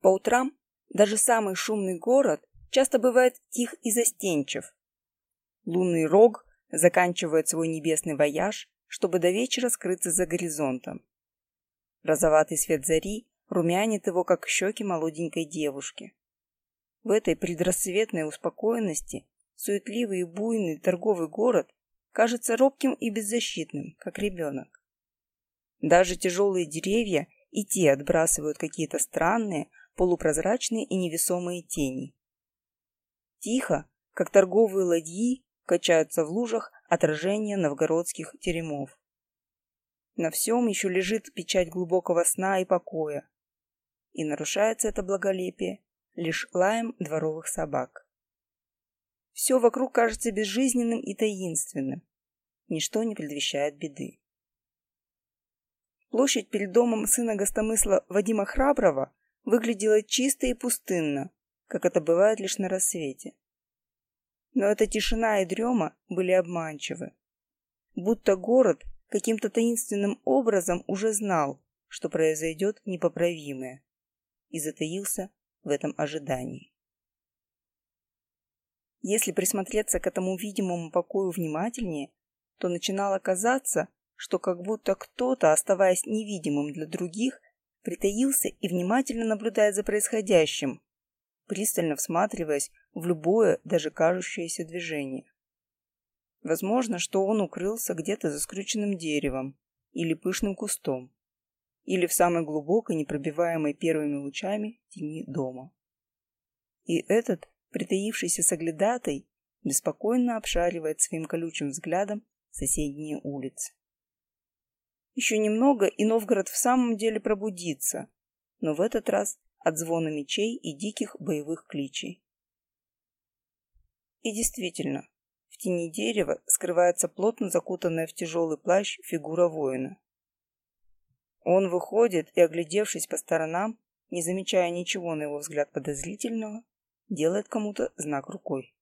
По утрам даже самый шумный город часто бывает тих и застенчив. Лунный рог заканчивает свой небесный вояж, чтобы до вечера скрыться за горизонтом. Розоватый свет зари румянит его, как щеки молоденькой девушки. В этой предрассветной успокоенности суетливый и буйный торговый город кажется робким и беззащитным, как ребенок. Даже тяжелые деревья и те отбрасывают какие-то странные, полупрозрачные и невесомые тени. Тихо, как торговые ладьи, качаются в лужах отражения новгородских теремов. На всем еще лежит печать глубокого сна и покоя. И нарушается это благолепие лишь лаем дворовых собак. Все вокруг кажется безжизненным и таинственным. Ничто не предвещает беды. Площадь перед домом сына гостомысла Вадима Храброва выглядела чисто и пустынно, как это бывает лишь на рассвете. Но эта тишина и дрема были обманчивы. Будто город каким-то таинственным образом уже знал, что произойдет непоправимое, и затаился в этом ожидании. Если присмотреться к этому видимому покою внимательнее, то начинало казаться, что как будто кто-то, оставаясь невидимым для других, притаился и внимательно наблюдает за происходящим, пристально всматриваясь в любое, даже кажущееся движение. Возможно, что он укрылся где-то за скрюченным деревом или пышным кустом, или в самой глубокой, непробиваемой первыми лучами тени дома. И этот, притаившийся соглядатай, беспокойно обшаривает своим колючим взглядом соседние улицы. Еще немного, и Новгород в самом деле пробудится, но в этот раз от звона мечей и диких боевых кличей. И действительно, в тени дерева скрывается плотно закутанная в тяжелый плащ фигура воина. Он выходит и, оглядевшись по сторонам, не замечая ничего на его взгляд подозрительного, делает кому-то знак рукой.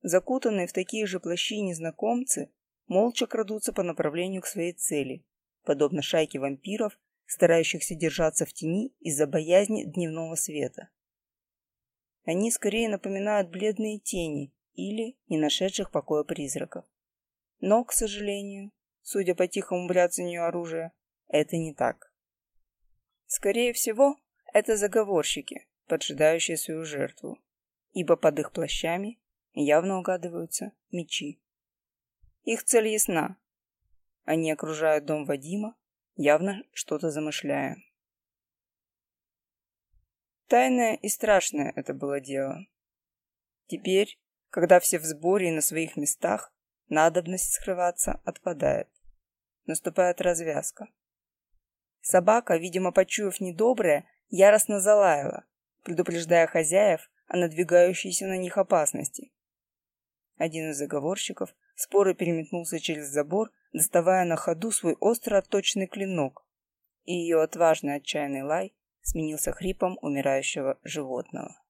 Закутанные в такие же плащи незнакомцы молча крадутся по направлению к своей цели, подобно шайке вампиров, старающихся держаться в тени из-за боязни дневного света. Они скорее напоминают бледные тени или не нашедших покоя призраков. Но, к сожалению, судя по тихому бряцанию оружия, это не так. Скорее всего, это заговорщики, поджидающие свою жертву, ибо под их плащами явно угадываются мечи. Их цель ясна. Они окружают дом Вадима, явно что-то замышляя. Тайное и страшное это было дело. Теперь, когда все в сборе и на своих местах, надобность скрываться отпадает. Наступает развязка. Собака, видимо, почуяв недоброе, яростно залаяла, предупреждая хозяев о надвигающейся на них опасности. Один из заговорщиков споро переметнулся через забор, доставая на ходу свой остро отточенный клинок, и ее отважный отчаянный лай сменился хрипом умирающего животного.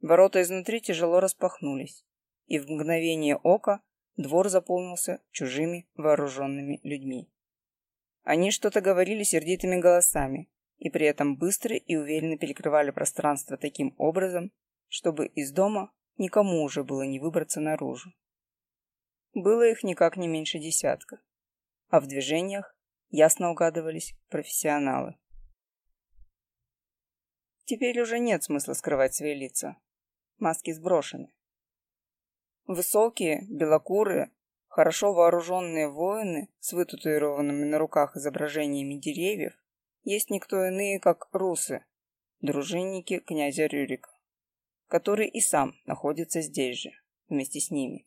Ворота изнутри тяжело распахнулись, и в мгновение ока двор заполнился чужими вооруженными людьми. Они что-то говорили сердитыми голосами, и при этом быстро и уверенно перекрывали пространство таким образом, чтобы из дома никому уже было не выбраться наружу. Было их никак не меньше десятка, а в движениях ясно угадывались профессионалы. Теперь уже нет смысла скрывать свои лица. Маски сброшены. Высокие, белокурые, хорошо вооруженные воины с вытатуированными на руках изображениями деревьев есть никто иные, как русы, дружинники князя Рюрика, который и сам находится здесь же, вместе с ними.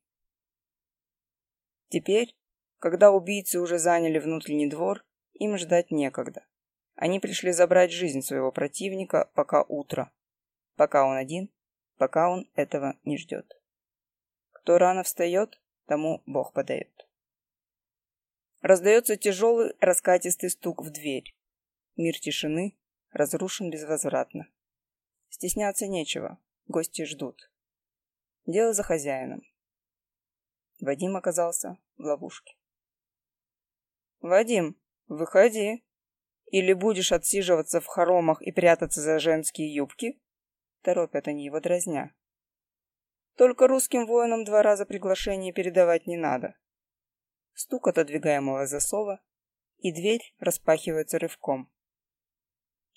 Теперь, когда убийцы уже заняли внутренний двор, им ждать некогда. Они пришли забрать жизнь своего противника, пока утро. Пока он один, пока он этого не ждет. Кто рано встает, тому Бог подает. Раздается тяжелый раскатистый стук в дверь. Мир тишины разрушен безвозвратно. Стесняться нечего, гости ждут. Дело за хозяином. Вадим оказался в ловушке. «Вадим, выходи!» Или будешь отсиживаться в хоромах и прятаться за женские юбки? Торопят они его дразня. Только русским воинам два раза приглашение передавать не надо. Стук отодвигаемого засова, и дверь распахивается рывком.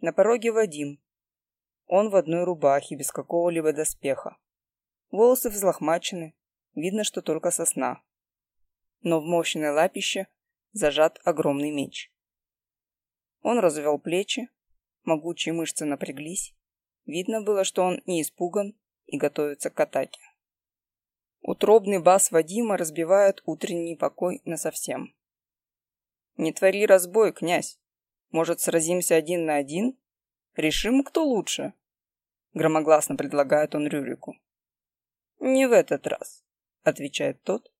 На пороге Вадим. Он в одной рубахе, без какого-либо доспеха. Волосы взлохмачены, видно, что только сосна. Но в мощной лапище зажат огромный меч. Он развел плечи, могучие мышцы напряглись. Видно было, что он не испуган и готовится к атаке. Утробный бас Вадима разбивает утренний покой насовсем. «Не твори разбой, князь. Может, сразимся один на один? Решим, кто лучше?» Громогласно предлагает он Рюрику. «Не в этот раз», — отвечает тот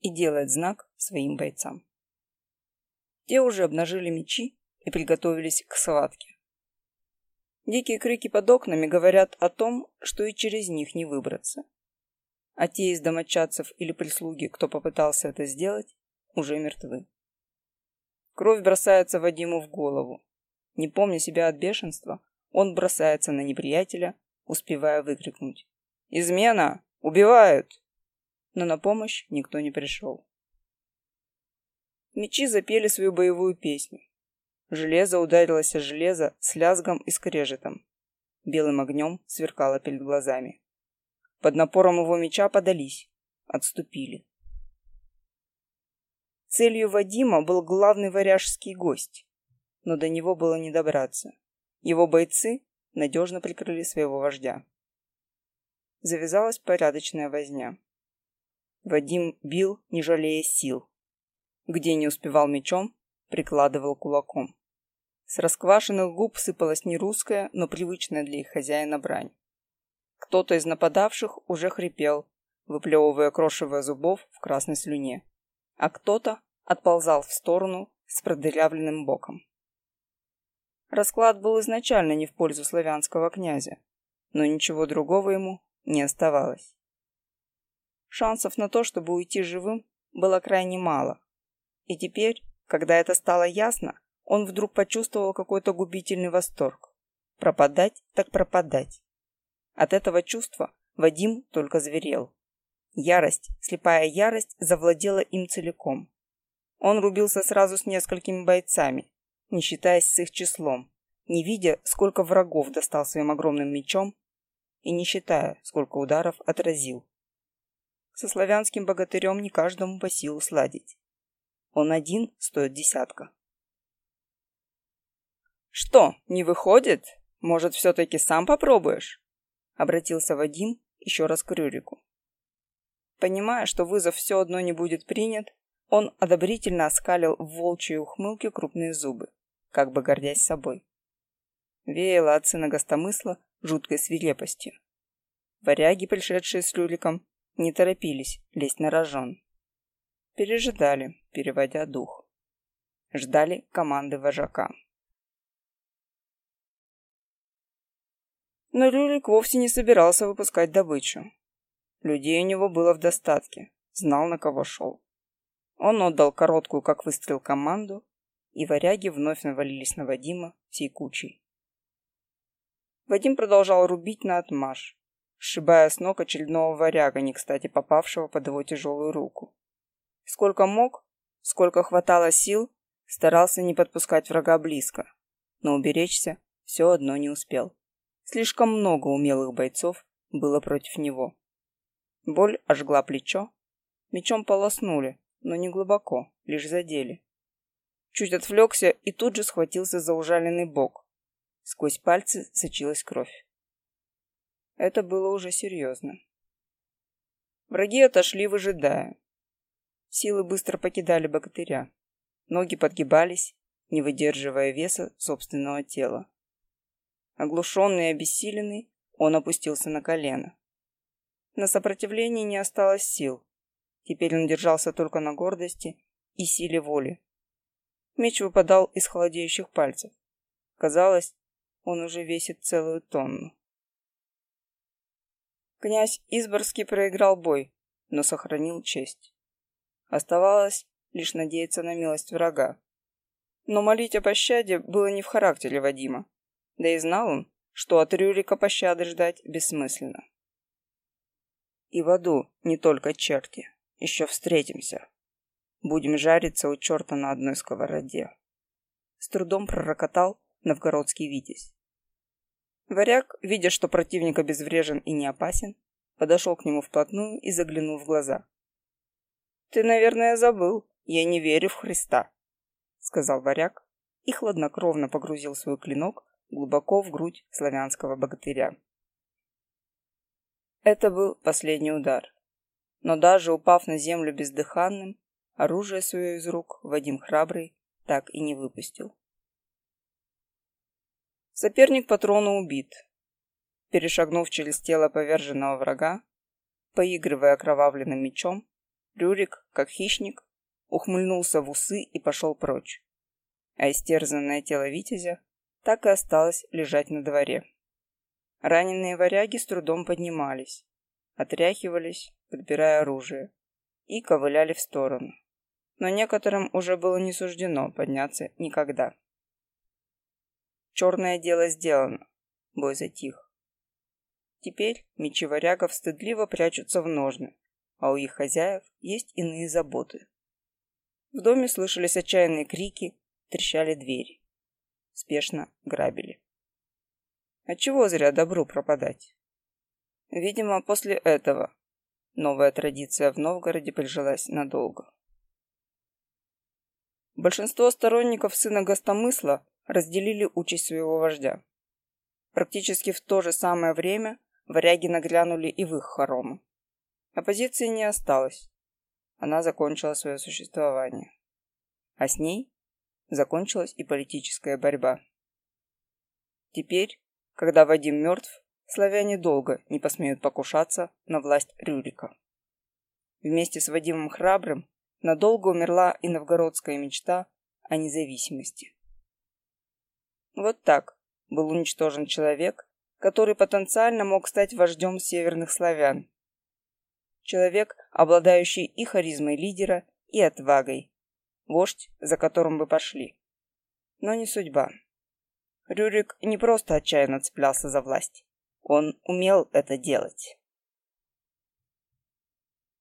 и делает знак своим бойцам. Те уже обнажили мечи и приготовились к схватке. Дикие крики под окнами говорят о том, что и через них не выбраться. А те из домочадцев или прислуги, кто попытался это сделать, уже мертвы. Кровь бросается Вадиму в голову. Не помня себя от бешенства, он бросается на неприятеля, успевая выкрикнуть. «Измена! Убивают!» Но на помощь никто не пришел. Мечи запели свою боевую песню. Железо ударилось о железо с лязгом и скрежетом. Белым огнем сверкало перед глазами. Под напором его меча подались, отступили. Целью Вадима был главный варяжский гость, но до него было не добраться. Его бойцы надежно прикрыли своего вождя. Завязалась порядочная возня. Вадим бил, не жалея сил. Где не успевал мечом, прикладывал кулаком. С расквашенных губ сыпалась не русская, но привычная для их хозяина брань. Кто-то из нападавших уже хрипел, выплевывая крошево зубов в красной слюне, а кто-то отползал в сторону с продырявленным боком. Расклад был изначально не в пользу славянского князя, но ничего другого ему не оставалось. Шансов на то, чтобы уйти живым, было крайне мало. И теперь, когда это стало ясно, он вдруг почувствовал какой-то губительный восторг. Пропадать так пропадать. От этого чувства Вадим только зверел. Ярость, слепая ярость, завладела им целиком. Он рубился сразу с несколькими бойцами, не считаясь с их числом, не видя, сколько врагов достал своим огромным мечом и не считая, сколько ударов отразил. Со славянским богатырем не каждому по силу сладить. Он один стоит десятка. «Что, не выходит? Может, все-таки сам попробуешь?» Обратился Вадим еще раз к Рюрику. Понимая, что вызов все одно не будет принят, он одобрительно оскалил в волчьей ухмылке крупные зубы, как бы гордясь собой. Веяло от сына гостомысла жуткой свирепостью. Варяги, пришедшие с Рюриком, не торопились лезть на рожон. Пережидали, переводя дух. Ждали команды вожака. Но Рюрик вовсе не собирался выпускать добычу. Людей у него было в достатке, знал, на кого шел. Он отдал короткую, как выстрел, команду, и варяги вновь навалились на Вадима всей кучей. Вадим продолжал рубить на отмаш, сшибая с ног очередного варяга, не кстати попавшего под его тяжелую руку. Сколько мог, сколько хватало сил, старался не подпускать врага близко, но уберечься все одно не успел. Слишком много умелых бойцов было против него. Боль ожгла плечо. Мечом полоснули, но не глубоко, лишь задели. Чуть отвлекся и тут же схватился за ужаленный бок. Сквозь пальцы сочилась кровь. Это было уже серьезно. Враги отошли, выжидая. Силы быстро покидали богатыря. Ноги подгибались, не выдерживая веса собственного тела. Оглушенный и обессиленный, он опустился на колено. На сопротивление не осталось сил. Теперь он держался только на гордости и силе воли. Меч выпадал из холодеющих пальцев. Казалось, он уже весит целую тонну. Князь Изборский проиграл бой, но сохранил честь. Оставалось лишь надеяться на милость врага. Но молить о пощаде было не в характере Вадима. Да и знал он, что от Рюрика пощады ждать бессмысленно. И в аду не только черти. Еще встретимся. Будем жариться у черта на одной сковороде. С трудом пророкотал новгородский витязь. Варяг, видя, что противник обезврежен и не опасен, подошел к нему вплотную и заглянул в глаза. «Ты, наверное, забыл. Я не верю в Христа», — сказал варяг и хладнокровно погрузил свой клинок глубоко в грудь славянского богатыря. Это был последний удар. Но даже упав на землю бездыханным, оружие свое из рук Вадим Храбрый так и не выпустил. Соперник патрона убит. Перешагнув через тело поверженного врага, поигрывая окровавленным мечом, Рюрик, как хищник, ухмыльнулся в усы и пошел прочь. А истерзанное тело Витязя так и осталось лежать на дворе. Раненые варяги с трудом поднимались, отряхивались, подбирая оружие, и ковыляли в сторону. Но некоторым уже было не суждено подняться никогда. Черное дело сделано, бой затих. Теперь мечи варягов стыдливо прячутся в ножны, а у их хозяев есть иные заботы. В доме слышались отчаянные крики, трещали двери. Спешно грабили. Отчего зря добру пропадать? Видимо, после этого новая традиция в Новгороде прижилась надолго. Большинство сторонников сына Гостомысла разделили участь своего вождя. Практически в то же самое время варяги наглянули и в их хоромы. Оппозиции не осталось. Она закончила свое существование. А с ней закончилась и политическая борьба. Теперь, когда Вадим мертв, славяне долго не посмеют покушаться на власть Рюрика. Вместе с Вадимом Храбрым надолго умерла и новгородская мечта о независимости. Вот так был уничтожен человек, который потенциально мог стать вождем северных славян. Человек, обладающий и харизмой лидера, и отвагой. Вождь, за которым бы пошли. Но не судьба. Рюрик не просто отчаянно цеплялся за власть. Он умел это делать.